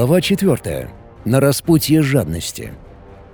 Глава 4. На распутье жадности.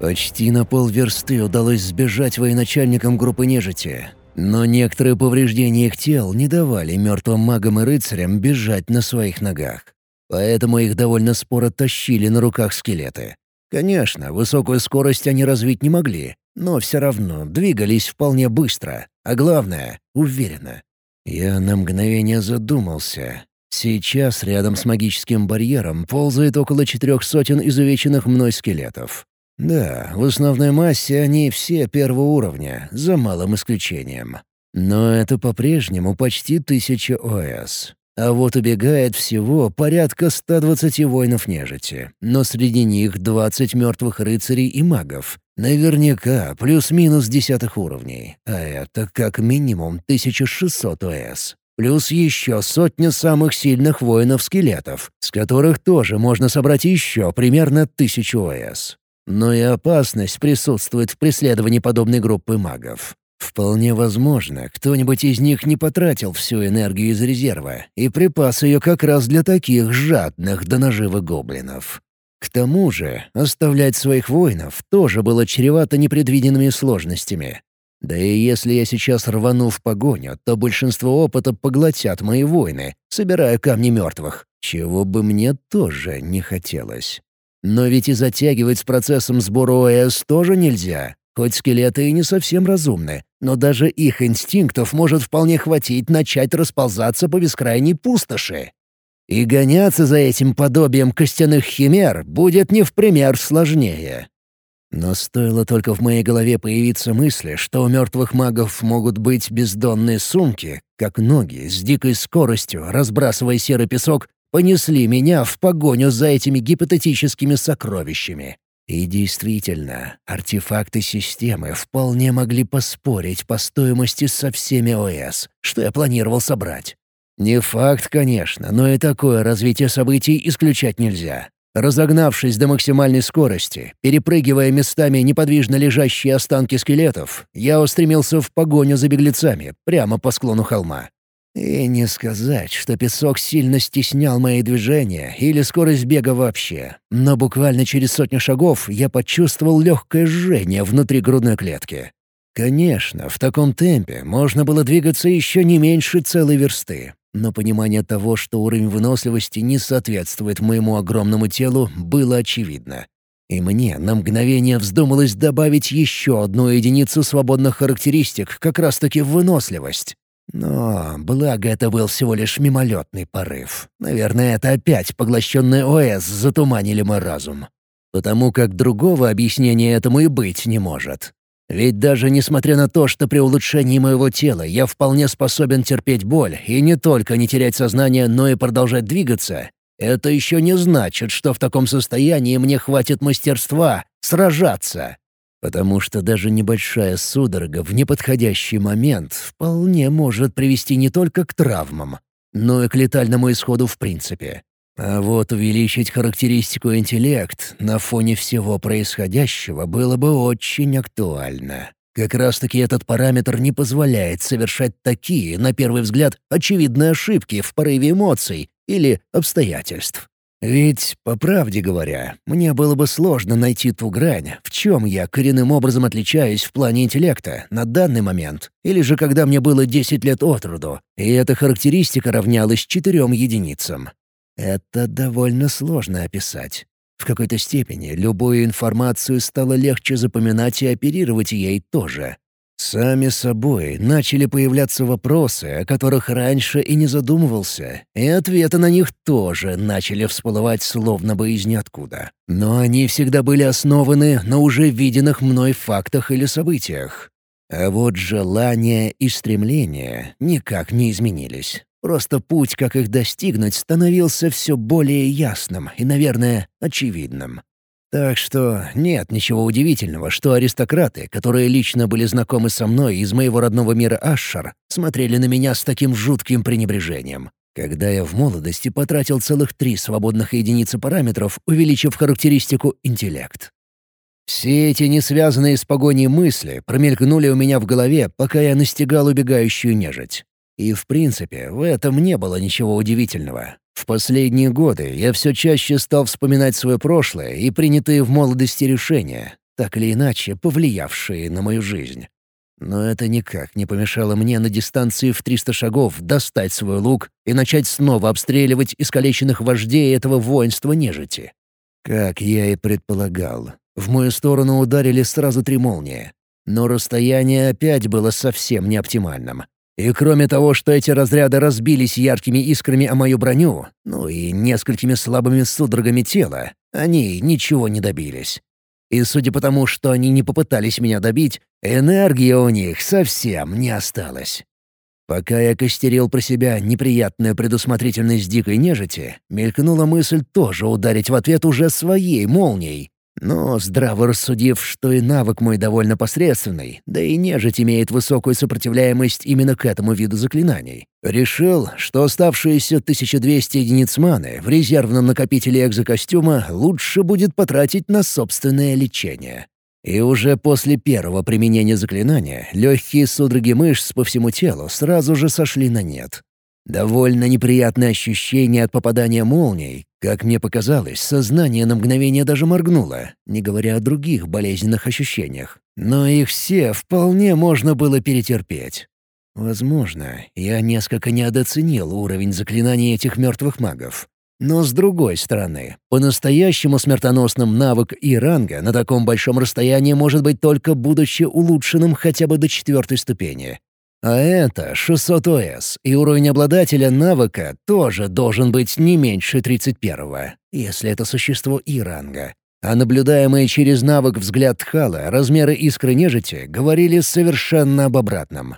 Почти на полверсты удалось сбежать военачальникам группы нежити, но некоторые повреждения их тел не давали мертвым магам и рыцарям бежать на своих ногах. Поэтому их довольно споро тащили на руках скелеты. Конечно, высокую скорость они развить не могли, но все равно двигались вполне быстро, а главное — уверенно. Я на мгновение задумался, Сейчас рядом с магическим барьером ползает около четырех сотен изувеченных мной скелетов. Да, в основной массе они все первого уровня, за малым исключением. Но это по-прежнему почти тысяча ОС. А вот убегает всего порядка 120 воинов нежити, но среди них 20 мертвых рыцарей и магов. Наверняка плюс-минус десятых уровней, а это как минимум 1600 ОС. Плюс еще сотня самых сильных воинов-скелетов, с которых тоже можно собрать еще примерно тысячу ОС. Но и опасность присутствует в преследовании подобной группы магов. Вполне возможно, кто-нибудь из них не потратил всю энергию из резерва и припас ее как раз для таких жадных до наживы гоблинов. К тому же, оставлять своих воинов тоже было чревато непредвиденными сложностями. Да и если я сейчас рвану в погоню, то большинство опыта поглотят мои воины, собирая камни мертвых, чего бы мне тоже не хотелось. Но ведь и затягивать с процессом сбора ОС тоже нельзя. Хоть скелеты и не совсем разумны, но даже их инстинктов может вполне хватить начать расползаться по бескрайней пустоши. И гоняться за этим подобием костяных химер будет не в пример сложнее. Но стоило только в моей голове появиться мысли, что у мертвых магов могут быть бездонные сумки, как ноги с дикой скоростью, разбрасывая серый песок, понесли меня в погоню за этими гипотетическими сокровищами. И действительно, артефакты системы вполне могли поспорить по стоимости со всеми ОС, что я планировал собрать. Не факт, конечно, но и такое развитие событий исключать нельзя. Разогнавшись до максимальной скорости, перепрыгивая местами неподвижно лежащие останки скелетов, я устремился в погоню за беглецами, прямо по склону холма. И не сказать, что песок сильно стеснял мои движения или скорость бега вообще, но буквально через сотню шагов я почувствовал легкое жжение внутри грудной клетки. Конечно, в таком темпе можно было двигаться еще не меньше целой версты, но понимание того, что уровень выносливости не соответствует моему огромному телу, было очевидно. И мне на мгновение вздумалось добавить еще одну единицу свободных характеристик, как раз-таки выносливость. Но, благо, это был всего лишь мимолетный порыв. Наверное, это опять поглощенные ОС затуманили мой разум. Потому как другого объяснения этому и быть не может. Ведь даже несмотря на то, что при улучшении моего тела я вполне способен терпеть боль и не только не терять сознание, но и продолжать двигаться, это еще не значит, что в таком состоянии мне хватит мастерства сражаться. Потому что даже небольшая судорога в неподходящий момент вполне может привести не только к травмам, но и к летальному исходу в принципе. А вот увеличить характеристику интеллект на фоне всего происходящего было бы очень актуально. Как раз-таки этот параметр не позволяет совершать такие, на первый взгляд, очевидные ошибки в порыве эмоций или обстоятельств. Ведь, по правде говоря, мне было бы сложно найти ту грань, в чем я коренным образом отличаюсь в плане интеллекта на данный момент, или же когда мне было 10 лет от роду, и эта характеристика равнялась четырем единицам. Это довольно сложно описать. В какой-то степени любую информацию стало легче запоминать и оперировать ей тоже. Сами собой начали появляться вопросы, о которых раньше и не задумывался, и ответы на них тоже начали всплывать словно бы из ниоткуда. Но они всегда были основаны на уже виденных мной фактах или событиях. А вот желания и стремления никак не изменились. Просто путь, как их достигнуть, становился все более ясным и, наверное, очевидным. Так что нет ничего удивительного, что аристократы, которые лично были знакомы со мной из моего родного мира Ашшар, смотрели на меня с таким жутким пренебрежением. Когда я в молодости потратил целых три свободных единицы параметров, увеличив характеристику «интеллект». Все эти несвязанные с погоней мысли промелькнули у меня в голове, пока я настигал убегающую нежить. И в принципе, в этом не было ничего удивительного. В последние годы я все чаще стал вспоминать свое прошлое и принятые в молодости решения, так или иначе повлиявшие на мою жизнь. Но это никак не помешало мне на дистанции в 300 шагов достать свой лук и начать снова обстреливать искалеченных вождей этого воинства нежити. Как я и предполагал, в мою сторону ударили сразу три молнии. Но расстояние опять было совсем неоптимальным. И кроме того, что эти разряды разбились яркими искрами о мою броню, ну и несколькими слабыми судорогами тела, они ничего не добились. И судя по тому, что они не попытались меня добить, энергии у них совсем не осталось. Пока я костерил про себя неприятную предусмотрительность дикой нежити, мелькнула мысль тоже ударить в ответ уже своей молнией, но, здраво рассудив, что и навык мой довольно посредственный, да и нежить имеет высокую сопротивляемость именно к этому виду заклинаний, решил, что оставшиеся 1200 единиц маны в резервном накопителе экзокостюма лучше будет потратить на собственное лечение. И уже после первого применения заклинания легкие судороги мышц по всему телу сразу же сошли на нет. Довольно неприятное ощущение от попадания молний, как мне показалось, сознание на мгновение даже моргнуло, не говоря о других болезненных ощущениях. Но их все вполне можно было перетерпеть. Возможно, я несколько недооценил уровень заклинаний этих мертвых магов. Но с другой стороны, по-настоящему смертоносным навык и ранга на таком большом расстоянии может быть только будучи улучшенным хотя бы до четвертой ступени. А это 600 ОС, и уровень обладателя навыка тоже должен быть не меньше 31-го, если это существо И-ранга. А наблюдаемые через навык взгляд Тхала размеры искры нежити говорили совершенно об обратном.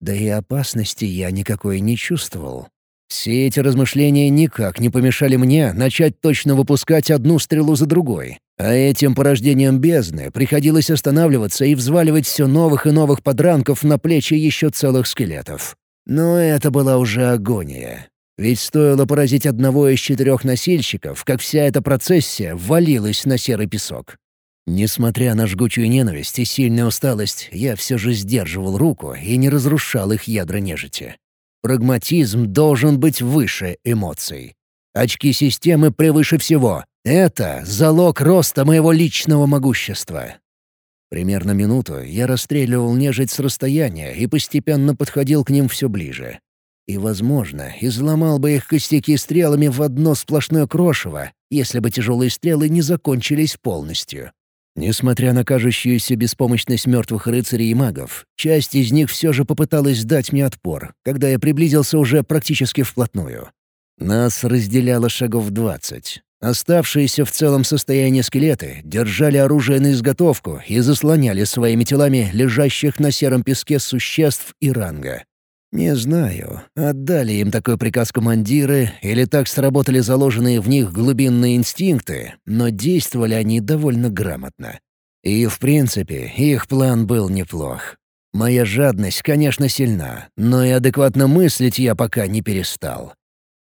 Да и опасности я никакой не чувствовал. Все эти размышления никак не помешали мне начать точно выпускать одну стрелу за другой. А этим порождением бездны приходилось останавливаться и взваливать все новых и новых подранков на плечи еще целых скелетов. Но это была уже агония. Ведь стоило поразить одного из четырех носильщиков, как вся эта процессия валилась на серый песок. Несмотря на жгучую ненависть и сильную усталость, я все же сдерживал руку и не разрушал их ядра нежити. Прагматизм должен быть выше эмоций. Очки системы превыше всего. Это залог роста моего личного могущества. Примерно минуту я расстреливал нежить с расстояния и постепенно подходил к ним все ближе. И, возможно, изломал бы их костяки стрелами в одно сплошное крошево, если бы тяжелые стрелы не закончились полностью. Несмотря на кажущуюся беспомощность мертвых рыцарей и магов, часть из них все же попыталась дать мне отпор, когда я приблизился уже практически вплотную. Нас разделяло шагов двадцать. Оставшиеся в целом состоянии скелеты держали оружие на изготовку и заслоняли своими телами лежащих на сером песке существ и ранга. Не знаю, отдали им такой приказ командиры или так сработали заложенные в них глубинные инстинкты, но действовали они довольно грамотно. И, в принципе, их план был неплох. Моя жадность, конечно, сильна, но и адекватно мыслить я пока не перестал.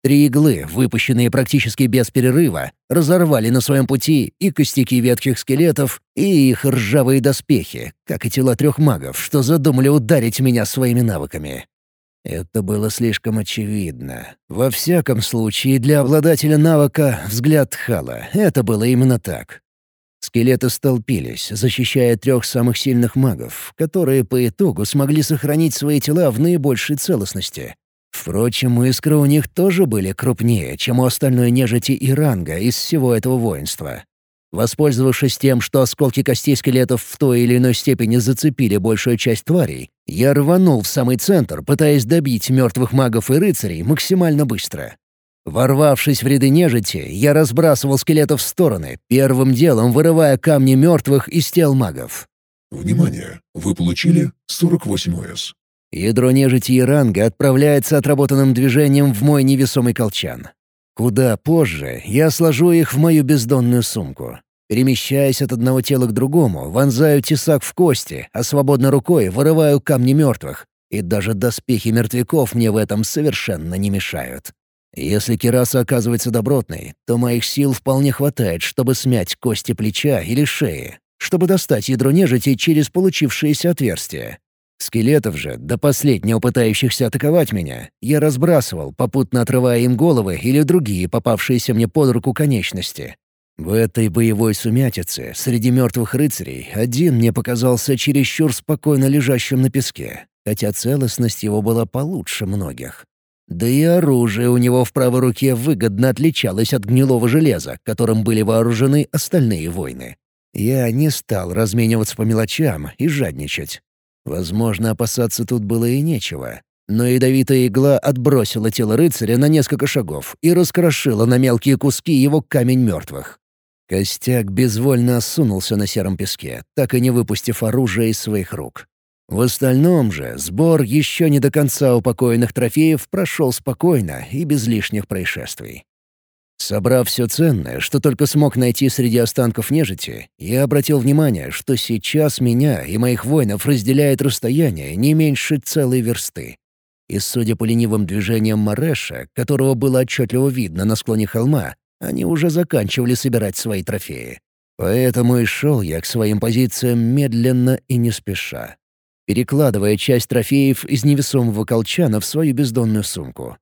Три иглы, выпущенные практически без перерыва, разорвали на своем пути и костяки ветхих скелетов, и их ржавые доспехи, как и тела трех магов, что задумали ударить меня своими навыками. Это было слишком очевидно. Во всяком случае, для обладателя навыка «взгляд Хала» это было именно так. Скелеты столпились, защищая трех самых сильных магов, которые по итогу смогли сохранить свои тела в наибольшей целостности. Впрочем, искры у них тоже были крупнее, чем у остальной нежити и ранга из всего этого воинства. Воспользовавшись тем, что осколки костей скелетов в той или иной степени зацепили большую часть тварей, я рванул в самый центр, пытаясь добить мертвых магов и рыцарей максимально быстро. Ворвавшись в ряды нежити, я разбрасывал скелетов в стороны, первым делом вырывая камни мертвых из тел магов. Внимание! Вы получили 48 ОС. Ядро нежити и ранга отправляется отработанным движением в мой невесомый колчан. Куда позже я сложу их в мою бездонную сумку. Перемещаясь от одного тела к другому, вонзаю тесак в кости, а свободной рукой вырываю камни мертвых. И даже доспехи мертвяков мне в этом совершенно не мешают. Если кераса оказывается добротной, то моих сил вполне хватает, чтобы смять кости плеча или шеи, чтобы достать ядро нежити через получившееся отверстие. Скелетов же, до последнего пытающихся атаковать меня, я разбрасывал, попутно отрывая им головы или другие попавшиеся мне под руку конечности. В этой боевой сумятице среди мертвых рыцарей один мне показался чересчур спокойно лежащим на песке, хотя целостность его была получше многих. Да и оружие у него в правой руке выгодно отличалось от гнилого железа, которым были вооружены остальные воины. Я не стал размениваться по мелочам и жадничать. Возможно, опасаться тут было и нечего. Но ядовитая игла отбросила тело рыцаря на несколько шагов и раскрошила на мелкие куски его камень мертвых. Костяк безвольно осунулся на сером песке, так и не выпустив оружие из своих рук. В остальном же сбор еще не до конца упокоенных трофеев прошел спокойно и без лишних происшествий. Собрав все ценное, что только смог найти среди останков нежити, я обратил внимание, что сейчас меня и моих воинов разделяет расстояние не меньше целой версты. И судя по ленивым движениям Мареша, которого было отчетливо видно на склоне холма, они уже заканчивали собирать свои трофеи. Поэтому и шел я к своим позициям медленно и не спеша перекладывая часть трофеев из невесомого колчана в свою бездонную сумку.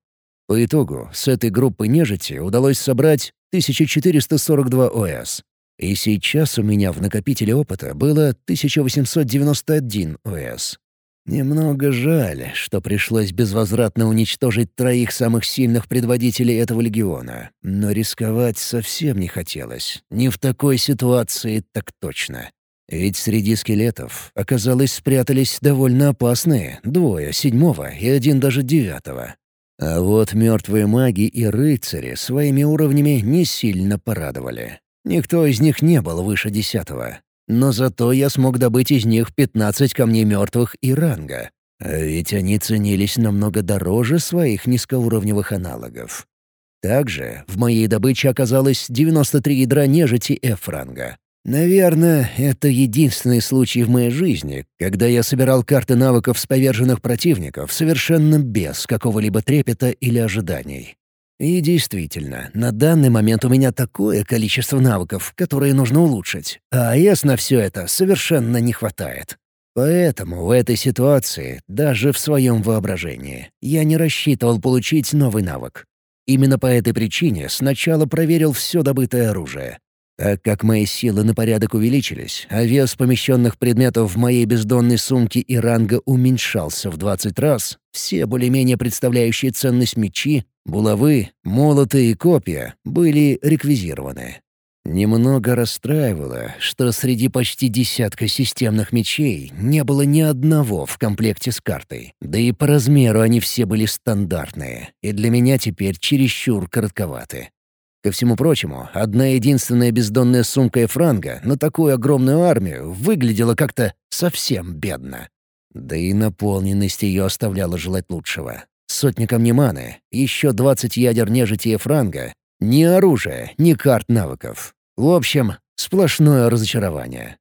По итогу с этой группы нежити удалось собрать 1442 ОС. И сейчас у меня в накопителе опыта было 1891 ОС. Немного жаль, что пришлось безвозвратно уничтожить троих самых сильных предводителей этого легиона, но рисковать совсем не хотелось. Не в такой ситуации так точно. Ведь среди скелетов, оказалось, спрятались довольно опасные, двое седьмого и один даже девятого. А вот мертвые маги и рыцари своими уровнями не сильно порадовали. Никто из них не был выше десятого. Но зато я смог добыть из них пятнадцать камней мертвых и ранга. А ведь они ценились намного дороже своих низкоуровневых аналогов. Также в моей добыче оказалось 93 ядра нежити F-ранга, Наверное, это единственный случай в моей жизни, когда я собирал карты навыков с поверженных противников совершенно без какого-либо трепета или ожиданий. И действительно, на данный момент у меня такое количество навыков, которые нужно улучшить, а АЭС на все это совершенно не хватает. Поэтому в этой ситуации, даже в своем воображении, я не рассчитывал получить новый навык. Именно по этой причине сначала проверил все добытое оружие, так как мои силы на порядок увеличились, а вес помещенных предметов в моей бездонной сумке и ранга уменьшался в 20 раз, все более-менее представляющие ценность мечи, булавы, молоты и копья были реквизированы. Немного расстраивало, что среди почти десятка системных мечей не было ни одного в комплекте с картой, да и по размеру они все были стандартные, и для меня теперь чересчур коротковаты. Ко всему прочему, одна единственная бездонная сумка Эфранга на такую огромную армию выглядела как-то совсем бедно. Да и наполненность ее оставляла желать лучшего. Сотни камней еще двадцать ядер нежити Эфранга, ни оружия, ни карт навыков. В общем, сплошное разочарование.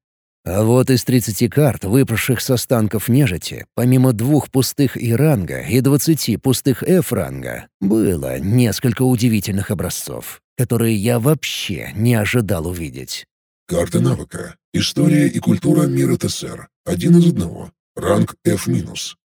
А вот из 30 карт, выпавших с останков нежити, помимо двух пустых И-ранга и 20 пустых F-ранга, было несколько удивительных образцов, которые я вообще не ожидал увидеть. Карта навыка. История и культура мира ТСР. Один из одного. Ранг F-.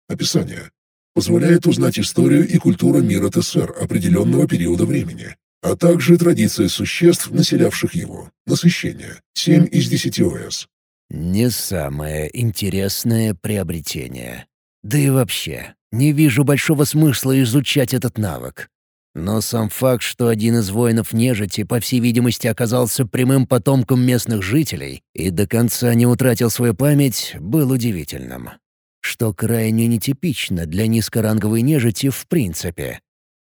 Описание. Позволяет узнать историю и культуру мира ТСР определенного периода времени, а также традиции существ, населявших его. Насыщение. 7 из 10 ОС. Не самое интересное приобретение. Да и вообще, не вижу большого смысла изучать этот навык. Но сам факт, что один из воинов нежити, по всей видимости, оказался прямым потомком местных жителей и до конца не утратил свою память, был удивительным. Что крайне нетипично для низкоранговой нежити в принципе.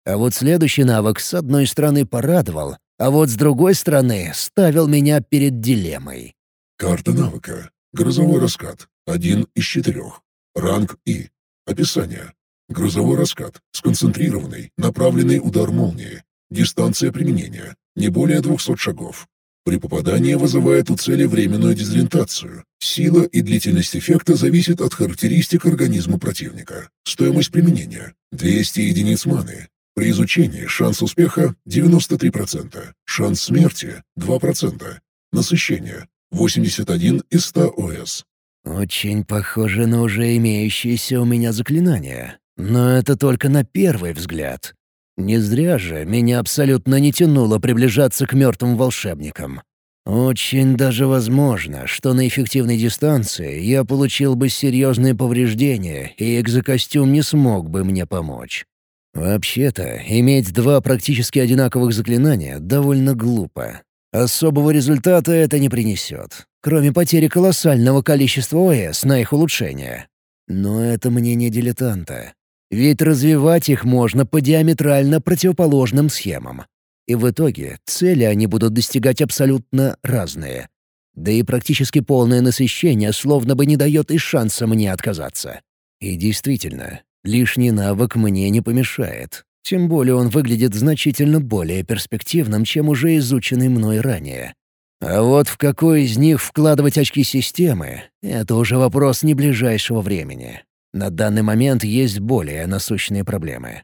А вот следующий навык с одной стороны порадовал, а вот с другой стороны ставил меня перед дилеммой. Карта навыка. Грозовой раскат. Один из четырех. Ранг И. Описание. Грозовой раскат. Сконцентрированный, направленный удар молнии. Дистанция применения. Не более 200 шагов. При попадании вызывает у цели временную дезориентацию. Сила и длительность эффекта зависит от характеристик организма противника. Стоимость применения – 200 единиц маны. При изучении шанс успеха – 93%, шанс смерти – 2%, насыщение 81 из 100 ОС. Очень похоже на уже имеющееся у меня заклинание. Но это только на первый взгляд. Не зря же меня абсолютно не тянуло приближаться к мертвым волшебникам. Очень даже возможно, что на эффективной дистанции я получил бы серьезные повреждения, и экзокостюм не смог бы мне помочь. Вообще-то, иметь два практически одинаковых заклинания довольно глупо. Особого результата это не принесет, кроме потери колоссального количества ОС на их улучшение. Но это мнение дилетанта. Ведь развивать их можно по диаметрально противоположным схемам. И в итоге цели они будут достигать абсолютно разные. Да и практически полное насыщение словно бы не дает и шанса мне отказаться. И действительно, лишний навык мне не помешает. Тем более он выглядит значительно более перспективным, чем уже изученный мной ранее. А вот в какой из них вкладывать очки системы — это уже вопрос не ближайшего времени. На данный момент есть более насущные проблемы.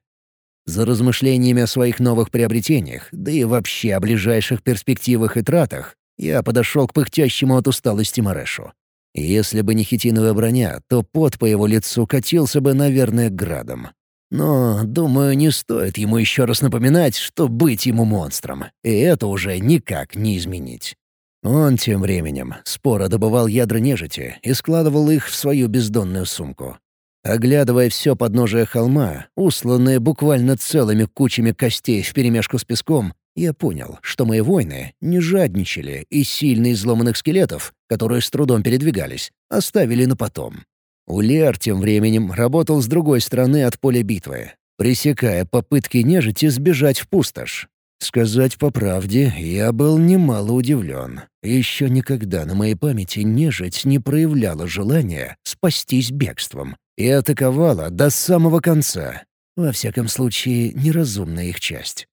За размышлениями о своих новых приобретениях, да и вообще о ближайших перспективах и тратах, я подошел к пыхтящему от усталости Марешу. Если бы не хитиновая броня, то пот по его лицу катился бы, наверное, градом. Но, думаю, не стоит ему еще раз напоминать, что быть ему монстром, и это уже никак не изменить. Он тем временем споро добывал ядра нежити и складывал их в свою бездонную сумку. Оглядывая все подножие холма, усланное буквально целыми кучами костей вперемешку с песком, я понял, что мои воины не жадничали и сильно изломанных скелетов, которые с трудом передвигались, оставили на потом. Улер тем временем работал с другой стороны от поля битвы, пресекая попытки нежити сбежать в пустошь. Сказать по правде, я был немало удивлен. Еще никогда на моей памяти нежить не проявляла желания спастись бегством и атаковала до самого конца. Во всяком случае, неразумная их часть.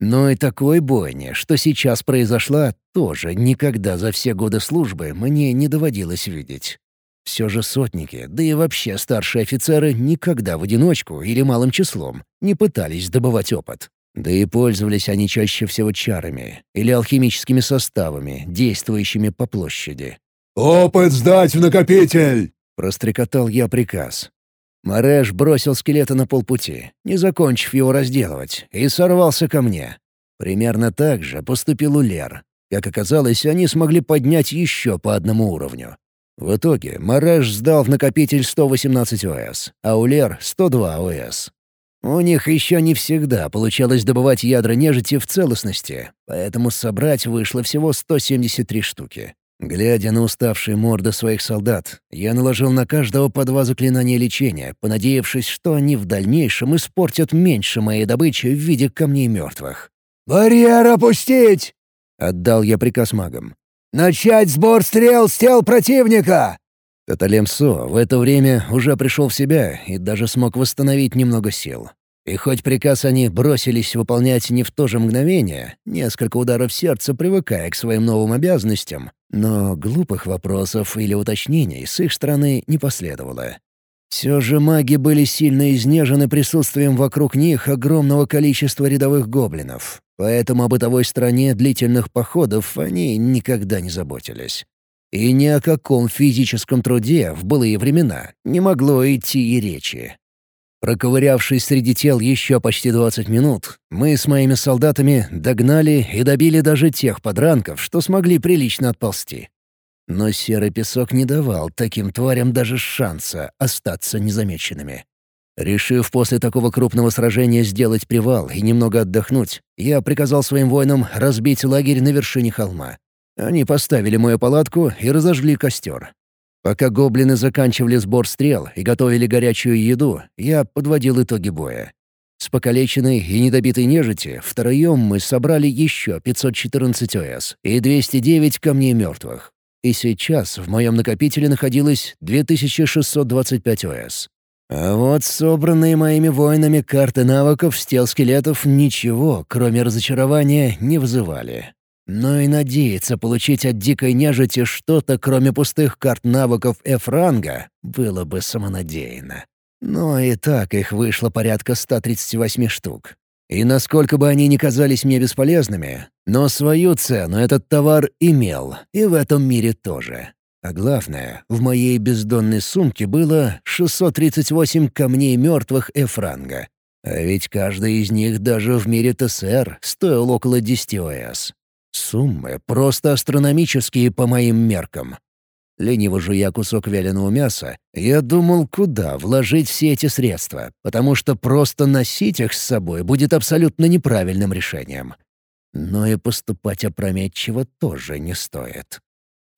Но и такой бойни, что сейчас произошла, тоже никогда за все годы службы мне не доводилось видеть. Все же сотники, да и вообще старшие офицеры никогда в одиночку или малым числом не пытались добывать опыт. Да и пользовались они чаще всего чарами или алхимическими составами, действующими по площади. «Опыт сдать в накопитель!» — прострекотал я приказ. Мареш бросил скелета на полпути, не закончив его разделывать, и сорвался ко мне. Примерно так же поступил Улер. Как оказалось, они смогли поднять еще по одному уровню. В итоге Мареш сдал в накопитель 118 ОС, а Улер — 102 ОС. У них еще не всегда получалось добывать ядра нежити в целостности, поэтому собрать вышло всего 173 штуки. Глядя на уставшие морды своих солдат, я наложил на каждого по два заклинания лечения, понадеявшись, что они в дальнейшем испортят меньше моей добычи в виде камней мертвых. «Барьер опустить!» — отдал я приказ магам. «Начать сбор стрел с тел противника!» Таталемсо в это время уже пришел в себя и даже смог восстановить немного сил. И хоть приказ они бросились выполнять не в то же мгновение, несколько ударов сердца привыкая к своим новым обязанностям, но глупых вопросов или уточнений с их стороны не последовало. Все же маги были сильно изнежены присутствием вокруг них огромного количества рядовых гоблинов, поэтому о бытовой стороне длительных походов они никогда не заботились. И ни о каком физическом труде в былые времена не могло идти и речи. Проковырявшись среди тел еще почти 20 минут, мы с моими солдатами догнали и добили даже тех подранков, что смогли прилично отползти. Но серый песок не давал таким тварям даже шанса остаться незамеченными. Решив после такого крупного сражения сделать привал и немного отдохнуть, я приказал своим воинам разбить лагерь на вершине холма. Они поставили мою палатку и разожгли костер. Пока гоблины заканчивали сбор стрел и готовили горячую еду, я подводил итоги боя. С покалеченной и недобитой нежити втроем мы собрали еще 514 ОС и 209 камней мертвых. И сейчас в моем накопителе находилось 2625 ОС. А вот собранные моими воинами карты навыков с тел скелетов ничего, кроме разочарования, не вызывали. Но и надеяться получить от дикой нежити что-то, кроме пустых карт навыков F-ранга, было бы самонадеянно. Но и так их вышло порядка 138 штук. И насколько бы они ни казались мне бесполезными, но свою цену этот товар имел, и в этом мире тоже. А главное, в моей бездонной сумке было 638 камней мертвых Эфранга. А ведь каждый из них даже в мире ТСР стоил около 10 ОС. Суммы просто астрономические по моим меркам. Лениво жуя кусок вяленого мяса, я думал, куда вложить все эти средства, потому что просто носить их с собой будет абсолютно неправильным решением. Но и поступать опрометчиво тоже не стоит.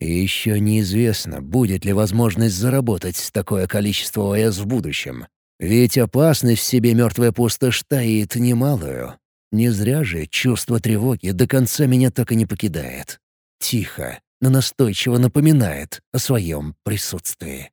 И еще неизвестно, будет ли возможность заработать такое количество ОС в будущем. Ведь опасность в себе мертвая пустошь таит немалую. Не зря же чувство тревоги до конца меня так и не покидает. Тихо, но настойчиво напоминает о своем присутствии.